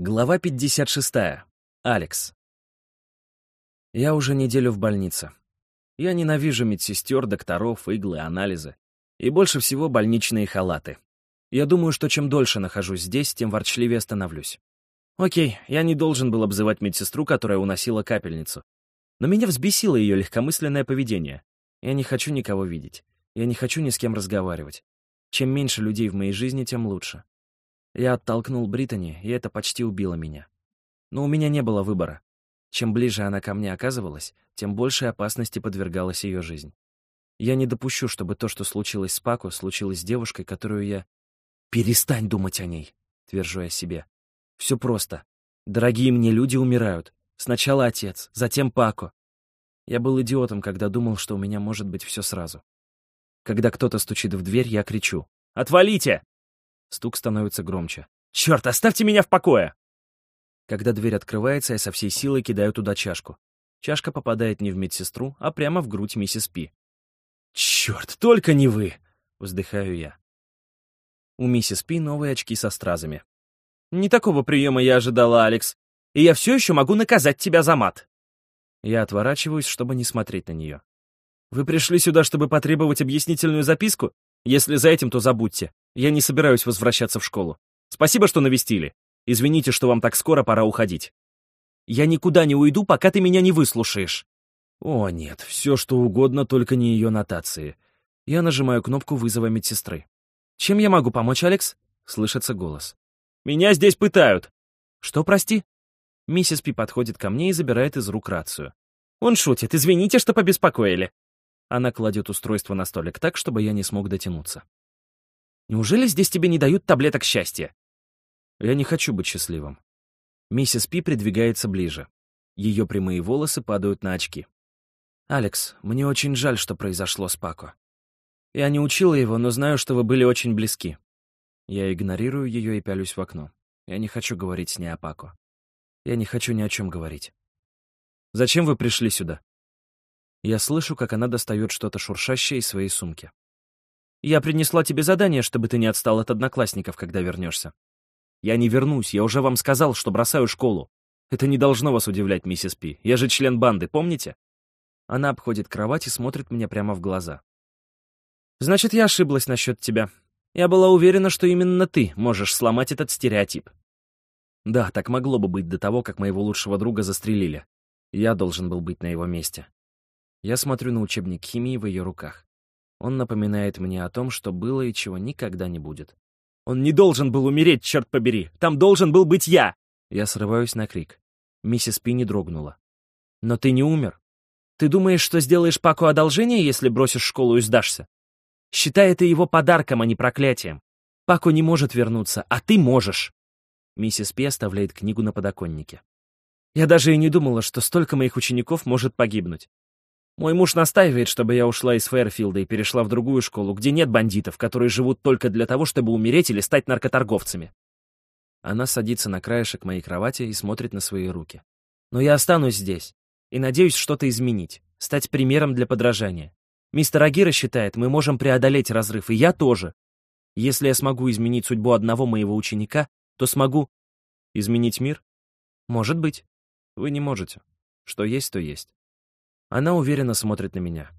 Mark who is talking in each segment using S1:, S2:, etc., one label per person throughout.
S1: Глава 56. Алекс. Я уже неделю в больнице. Я ненавижу медсестер, докторов, иглы, анализы. И больше всего больничные халаты. Я думаю, что чем дольше нахожусь здесь, тем ворчливее становлюсь. Окей, я не должен был обзывать медсестру, которая уносила капельницу. Но меня взбесило ее легкомысленное поведение. Я не хочу никого видеть. Я не хочу ни с кем разговаривать. Чем меньше людей в моей жизни, тем лучше. Я оттолкнул Британи, и это почти убило меня. Но у меня не было выбора. Чем ближе она ко мне оказывалась, тем большей опасности подвергалась ее жизнь. Я не допущу, чтобы то, что случилось с Пако, случилось с девушкой, которую я... «Перестань думать о ней», — твержу я себе. «Все просто. Дорогие мне люди умирают. Сначала отец, затем Пако. Я был идиотом, когда думал, что у меня может быть все сразу. Когда кто-то стучит в дверь, я кричу. «Отвалите!» Стук становится громче. «Черт, оставьте меня в покое!» Когда дверь открывается, я со всей силой кидаю туда чашку. Чашка попадает не в медсестру, а прямо в грудь миссис Пи. «Черт, только не вы!» — вздыхаю я. У миссис Пи новые очки со стразами. «Не такого приема я ожидала, Алекс, и я все еще могу наказать тебя за мат!» Я отворачиваюсь, чтобы не смотреть на нее. «Вы пришли сюда, чтобы потребовать объяснительную записку? Если за этим, то забудьте. Я не собираюсь возвращаться в школу. Спасибо, что навестили. Извините, что вам так скоро пора уходить. Я никуда не уйду, пока ты меня не выслушаешь. О, нет, все что угодно, только не ее нотации. Я нажимаю кнопку вызова медсестры. «Чем я могу помочь, Алекс?» — слышится голос. «Меня здесь пытают!» «Что, прости?» Миссис Пи подходит ко мне и забирает из рук рацию. «Он шутит, извините, что побеспокоили». Она кладет устройство на столик так, чтобы я не смог дотянуться. Неужели здесь тебе не дают таблеток счастья? Я не хочу быть счастливым. Миссис Пи придвигается ближе. Ее прямые волосы падают на очки. «Алекс, мне очень жаль, что произошло с Пако. Я не учила его, но знаю, что вы были очень близки. Я игнорирую ее и пялюсь в окно. Я не хочу говорить с ней о Пако. Я не хочу ни о чем говорить. Зачем вы пришли сюда? Я слышу, как она достает что-то шуршащее из своей сумки. Я принесла тебе задание, чтобы ты не отстал от одноклассников, когда вернешься. Я не вернусь, я уже вам сказал, что бросаю школу. Это не должно вас удивлять, миссис Пи. Я же член банды, помните? Она обходит кровать и смотрит мне прямо в глаза. Значит, я ошиблась насчет тебя. Я была уверена, что именно ты можешь сломать этот стереотип. Да, так могло бы быть до того, как моего лучшего друга застрелили. Я должен был быть на его месте. Я смотрю на учебник химии в ее руках. Он напоминает мне о том, что было и чего никогда не будет. «Он не должен был умереть, черт побери! Там должен был быть я!» Я срываюсь на крик. Миссис Пи не дрогнула. «Но ты не умер. Ты думаешь, что сделаешь Паку одолжение, если бросишь школу и сдашься? Считай это его подарком, а не проклятием. Паку не может вернуться, а ты можешь!» Миссис Пи оставляет книгу на подоконнике. «Я даже и не думала, что столько моих учеников может погибнуть. Мой муж настаивает, чтобы я ушла из Фэрфилда и перешла в другую школу, где нет бандитов, которые живут только для того, чтобы умереть или стать наркоторговцами. Она садится на краешек моей кровати и смотрит на свои руки. Но я останусь здесь и надеюсь что-то изменить, стать примером для подражания. Мистер Агира считает, мы можем преодолеть разрыв, и я тоже. Если я смогу изменить судьбу одного моего ученика, то смогу... Изменить мир? Может быть. Вы не можете. Что есть, то есть. Она уверенно смотрит на меня.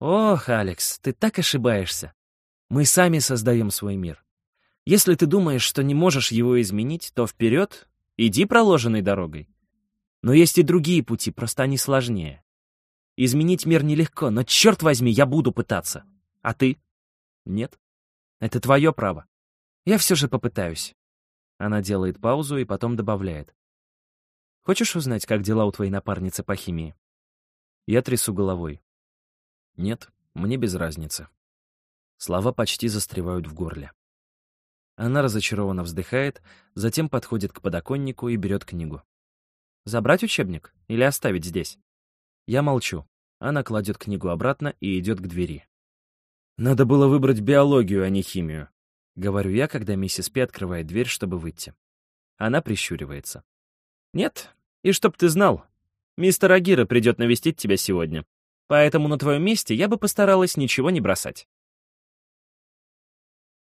S1: «Ох, Алекс, ты так ошибаешься. Мы сами создаем свой мир. Если ты думаешь, что не можешь его изменить, то вперед, иди проложенной дорогой. Но есть и другие пути, просто они сложнее. Изменить мир нелегко, но, черт возьми, я буду пытаться. А ты? Нет. Это твое право. Я все же попытаюсь. Она делает паузу и потом добавляет. Хочешь узнать, как дела у твоей напарницы по химии? Я трясу головой. Нет, мне без разницы. Слова почти застревают в горле. Она разочарованно вздыхает, затем подходит к подоконнику и берет книгу. «Забрать учебник или оставить здесь?» Я молчу. Она кладет книгу обратно и идет к двери. «Надо было выбрать биологию, а не химию», — говорю я, когда миссис Пи открывает дверь, чтобы выйти. Она прищуривается. «Нет, и чтоб ты знал, Мистер Агира придет навестить тебя сегодня, поэтому на твоем месте я бы постаралась ничего не бросать.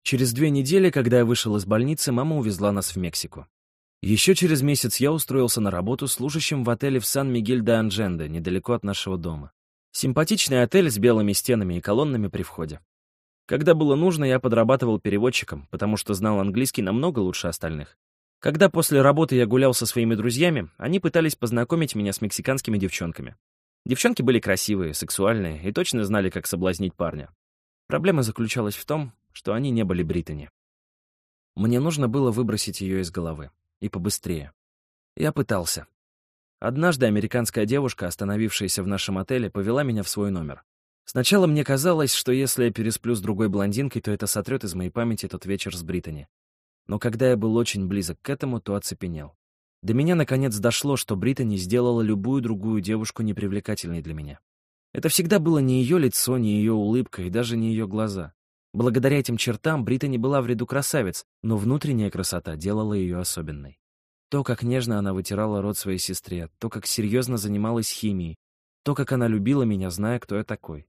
S1: Через две недели, когда я вышел из больницы, мама увезла нас в Мексику. Еще через месяц я устроился на работу служащим в отеле в Сан-Мигель-де-Андженде, недалеко от нашего дома. Симпатичный отель с белыми стенами и колоннами при входе. Когда было нужно, я подрабатывал переводчиком, потому что знал английский намного лучше остальных. Когда после работы я гулял со своими друзьями, они пытались познакомить меня с мексиканскими девчонками. Девчонки были красивые, сексуальные и точно знали, как соблазнить парня. Проблема заключалась в том, что они не были Британи. Мне нужно было выбросить ее из головы. И побыстрее. Я пытался. Однажды американская девушка, остановившаяся в нашем отеле, повела меня в свой номер. Сначала мне казалось, что если я пересплю с другой блондинкой, то это сотрет из моей памяти тот вечер с Британи. Но когда я был очень близок к этому, то оцепенел. До меня наконец дошло, что Британи сделала любую другую девушку непривлекательной для меня. Это всегда было не ее лицо, не ее улыбка и даже не ее глаза. Благодаря этим чертам Британи была в ряду красавиц, но внутренняя красота делала ее особенной. То, как нежно она вытирала рот своей сестре, то, как серьезно занималась химией, то, как она любила меня, зная, кто я такой.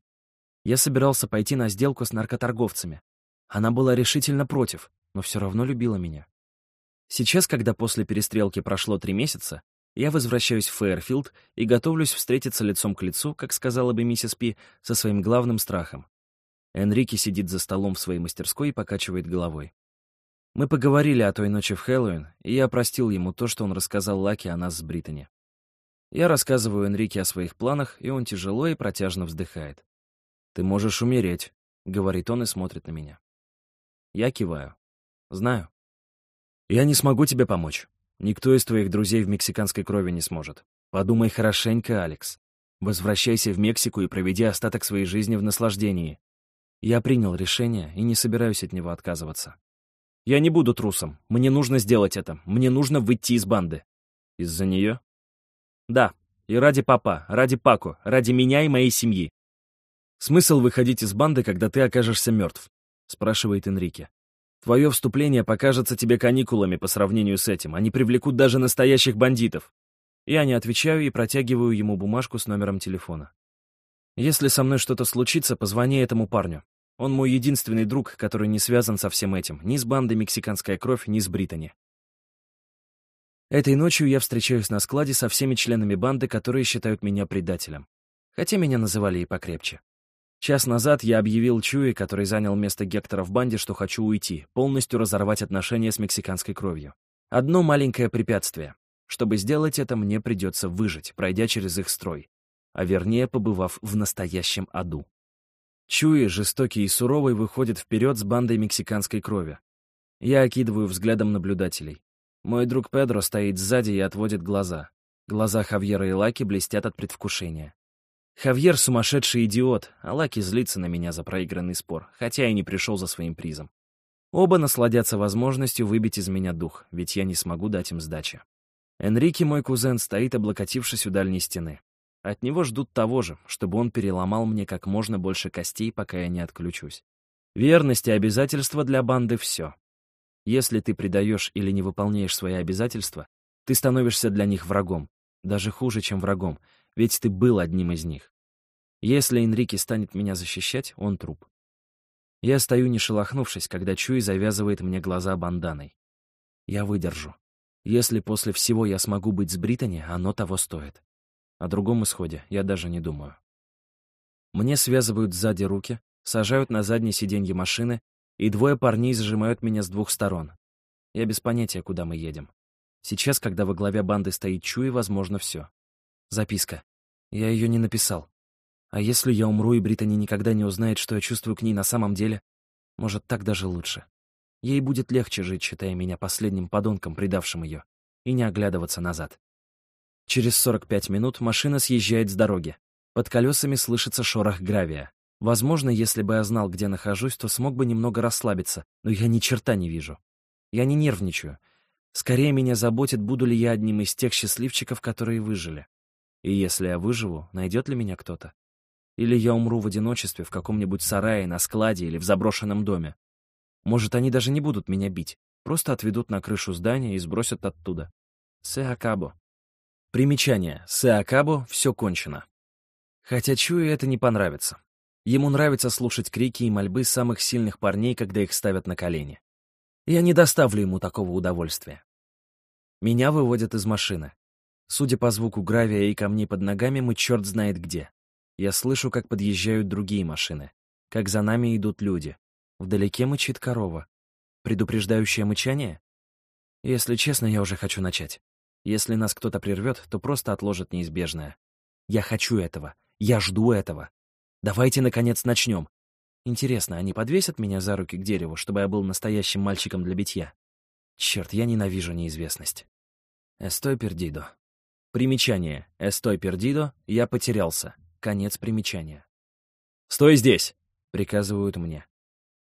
S1: Я собирался пойти на сделку с наркоторговцами. Она была решительно против, но все равно любила меня. Сейчас, когда после перестрелки прошло три месяца, я возвращаюсь в Фейерфилд и готовлюсь встретиться лицом к лицу, как сказала бы миссис Пи, со своим главным страхом. Энрике сидит за столом в своей мастерской и покачивает головой. Мы поговорили о той ночи в Хэллоуин, и я простил ему то, что он рассказал Лаки о нас с Британи. Я рассказываю Энрике о своих планах, и он тяжело и протяжно вздыхает. «Ты можешь умереть», — говорит он и смотрит на меня. Я киваю. «Знаю». «Я не смогу тебе помочь. Никто из твоих друзей в мексиканской крови не сможет. Подумай хорошенько, Алекс. Возвращайся в Мексику и проведи остаток своей жизни в наслаждении. Я принял решение и не собираюсь от него отказываться. Я не буду трусом. Мне нужно сделать это. Мне нужно выйти из банды. Из-за нее? Да. И ради папа, ради Паку, ради меня и моей семьи. Смысл выходить из банды, когда ты окажешься мертв? Спрашивает Энрике. Твое вступление покажется тебе каникулами по сравнению с этим. Они привлекут даже настоящих бандитов. Я не отвечаю и протягиваю ему бумажку с номером телефона. Если со мной что-то случится, позвони этому парню. Он мой единственный друг, который не связан со всем этим, ни с бандой «Мексиканская кровь», ни с Британи. Этой ночью я встречаюсь на складе со всеми членами банды, которые считают меня предателем. Хотя меня называли и покрепче. Час назад я объявил Чуи, который занял место Гектора в банде, что хочу уйти, полностью разорвать отношения с мексиканской кровью. Одно маленькое препятствие. Чтобы сделать это, мне придется выжить, пройдя через их строй. А вернее, побывав в настоящем аду. Чуи, жестокий и суровый, выходит вперед с бандой мексиканской крови. Я окидываю взглядом наблюдателей. Мой друг Педро стоит сзади и отводит глаза. Глаза Хавьера и Лаки блестят от предвкушения. Хавьер — сумасшедший идиот, а Лаки злится на меня за проигранный спор, хотя и не пришел за своим призом. Оба насладятся возможностью выбить из меня дух, ведь я не смогу дать им сдачи. Энрике, мой кузен, стоит, облокотившись у дальней стены. От него ждут того же, чтобы он переломал мне как можно больше костей, пока я не отключусь. Верность и обязательства для банды — все. Если ты предаешь или не выполняешь свои обязательства, ты становишься для них врагом, даже хуже, чем врагом, ведь ты был одним из них. Если Энрике станет меня защищать, он труп. Я стою не шелохнувшись, когда Чуй завязывает мне глаза банданой. Я выдержу. Если после всего я смогу быть с Британи, оно того стоит. О другом исходе я даже не думаю. Мне связывают сзади руки, сажают на заднее сиденье машины, и двое парней сжимают меня с двух сторон. Я без понятия, куда мы едем. Сейчас, когда во главе банды стоит Чуи, возможно все. Записка. Я ее не написал. А если я умру, и Британи никогда не узнает, что я чувствую к ней на самом деле, может, так даже лучше. Ей будет легче жить, считая меня последним подонком, предавшим ее, и не оглядываться назад. Через 45 минут машина съезжает с дороги. Под колесами слышится шорох гравия. Возможно, если бы я знал, где нахожусь, то смог бы немного расслабиться, но я ни черта не вижу. Я не нервничаю. Скорее меня заботит, буду ли я одним из тех счастливчиков, которые выжили. И если я выживу, найдет ли меня кто-то? Или я умру в одиночестве в каком-нибудь сарае, на складе или в заброшенном доме? Может, они даже не будут меня бить, просто отведут на крышу здания и сбросят оттуда. Сеакабо. Примечание. Сеакабо «все кончено». Хотя Чуи это не понравится. Ему нравится слушать крики и мольбы самых сильных парней, когда их ставят на колени. Я не доставлю ему такого удовольствия. Меня выводят из машины. Судя по звуку гравия и камней под ногами, мы черт знает где. Я слышу, как подъезжают другие машины, как за нами идут люди. Вдалеке мычит корова. Предупреждающее мычание? Если честно, я уже хочу начать. Если нас кто-то прервет, то просто отложит неизбежное. Я хочу этого. Я жду этого. Давайте, наконец, начнем. Интересно, они подвесят меня за руки к дереву, чтобы я был настоящим мальчиком для битья? Черт, я ненавижу неизвестность. Эстой пердидо. Примечание. Эстой пердидо. Я потерялся. Конец примечания. «Стой здесь!» — приказывают мне.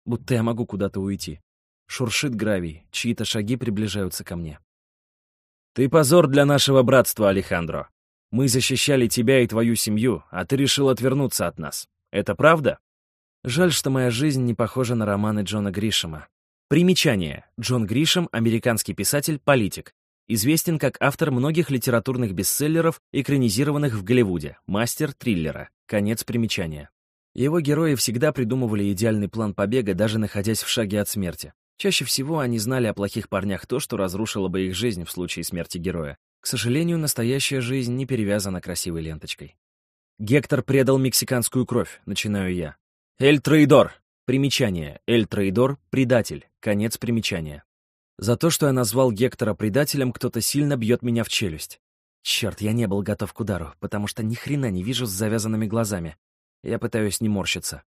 S1: Будто я могу куда-то уйти. Шуршит гравий, чьи-то шаги приближаются ко мне. «Ты позор для нашего братства, Алехандро. Мы защищали тебя и твою семью, а ты решил отвернуться от нас. Это правда?» Жаль, что моя жизнь не похожа на романы Джона Гришема. Примечание. Джон Гришем — американский писатель, политик. Известен как автор многих литературных бестселлеров, экранизированных в Голливуде, мастер триллера. Конец примечания. Его герои всегда придумывали идеальный план побега, даже находясь в шаге от смерти. Чаще всего они знали о плохих парнях то, что разрушило бы их жизнь в случае смерти героя. К сожалению, настоящая жизнь не перевязана красивой ленточкой. Гектор предал мексиканскую кровь, начинаю я. El Traidor. Примечание. El Traidor — предатель. Конец примечания. За то, что я назвал Гектора предателем, кто-то сильно бьет меня в челюсть. Черт, я не был готов к удару, потому что ни хрена не вижу с завязанными глазами. Я пытаюсь не морщиться.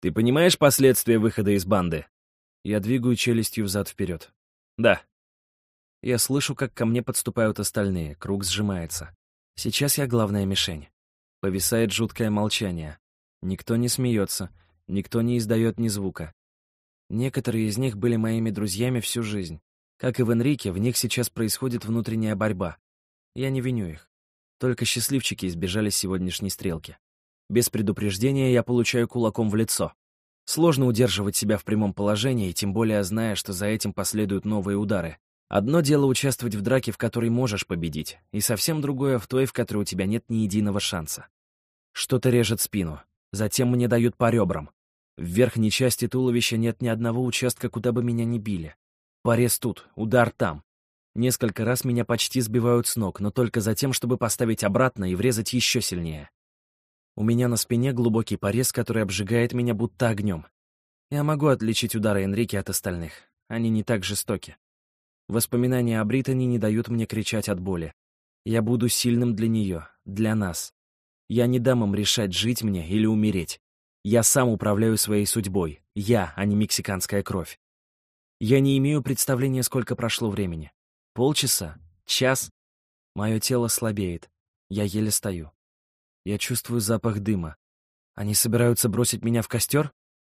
S1: Ты понимаешь последствия выхода из банды? Я двигаю челюстью взад-вперед. Да. Я слышу, как ко мне подступают остальные, круг сжимается. Сейчас я главная мишень. Повисает жуткое молчание. Никто не смеется, никто не издает ни звука. Некоторые из них были моими друзьями всю жизнь. Как и в Энрике, в них сейчас происходит внутренняя борьба. Я не виню их. Только счастливчики избежали сегодняшней стрелки. Без предупреждения я получаю кулаком в лицо. Сложно удерживать себя в прямом положении, тем более зная, что за этим последуют новые удары. Одно дело участвовать в драке, в которой можешь победить, и совсем другое в той, в которой у тебя нет ни единого шанса. Что-то режет спину. Затем мне дают по ребрам. В верхней части туловища нет ни одного участка, куда бы меня не били. Порез тут, удар там. Несколько раз меня почти сбивают с ног, но только за тем, чтобы поставить обратно и врезать еще сильнее. У меня на спине глубокий порез, который обжигает меня будто огнем. Я могу отличить удары Энрике от остальных. Они не так жестоки. Воспоминания о Британи не дают мне кричать от боли. Я буду сильным для нее, для нас. Я не дам им решать, жить мне или умереть. Я сам управляю своей судьбой. Я, а не мексиканская кровь. Я не имею представления, сколько прошло времени. Полчаса? Час? Мое тело слабеет. Я еле стою. Я чувствую запах дыма. Они собираются бросить меня в костер?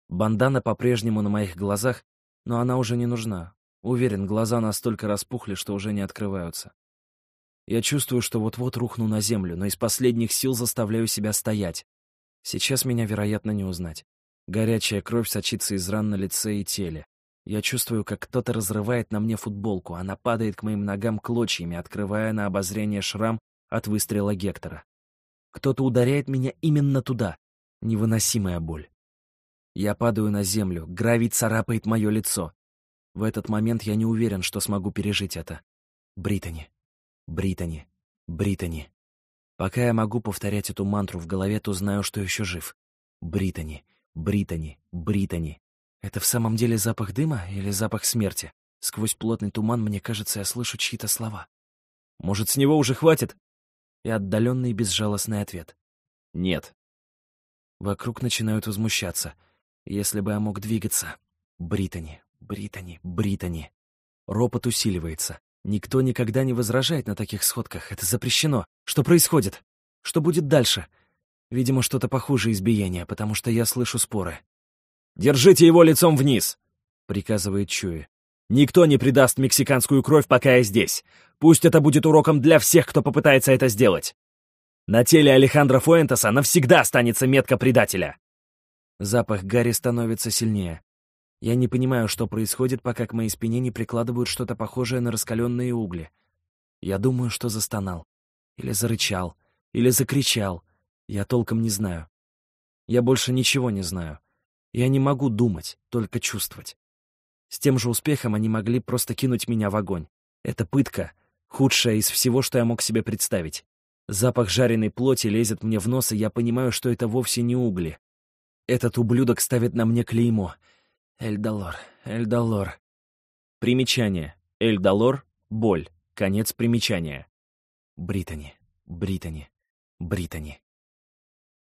S1: Бандана по-прежнему на моих глазах, но она уже не нужна. Уверен, глаза настолько распухли, что уже не открываются. Я чувствую, что вот-вот рухну на землю, но из последних сил заставляю себя стоять. Сейчас меня, вероятно, не узнать. Горячая кровь сочится из ран на лице и теле. Я чувствую, как кто-то разрывает на мне футболку, она падает к моим ногам клочьями, открывая на обозрение шрам от выстрела Гектора. Кто-то ударяет меня именно туда. Невыносимая боль. Я падаю на землю, гравий царапает мое лицо. В этот момент я не уверен, что смогу пережить это. Британи. Британи, Британи. Пока я могу повторять эту мантру в голове, то знаю, что еще жив. Британи, Британи, Британи. Это в самом деле запах дыма или запах смерти? Сквозь плотный туман, мне кажется, я слышу чьи-то слова. Может, с него уже хватит? И отдаленный безжалостный ответ. Нет. Вокруг начинают возмущаться. Если бы я мог двигаться. Британи, Британи, Британи. Ропот усиливается. Никто никогда не возражает на таких сходках. Это запрещено. Что происходит? Что будет дальше? Видимо, что-то похуже избиения, потому что я слышу споры. «Держите его лицом вниз!» — приказывает Чуи. «Никто не предаст мексиканскую кровь, пока я здесь. Пусть это будет уроком для всех, кто попытается это сделать. На теле Алехандро Фуэнтеса навсегда останется метка предателя». Запах Гарри становится сильнее. Я не понимаю, что происходит, пока к моей спине не прикладывают что-то похожее на раскаленные угли. Я думаю, что застонал. Или зарычал. Или закричал. Я толком не знаю. Я больше ничего не знаю. Я не могу думать, только чувствовать. С тем же успехом они могли просто кинуть меня в огонь. Это пытка, худшая из всего, что я мог себе представить. Запах жареной плоти лезет мне в нос, и я понимаю, что это вовсе не угли. Этот ублюдок ставит на мне клеймо — Эльдалор, Эльдалор. Примечание. Эльдалор — боль. Конец примечания. Британи, Британи, Британи.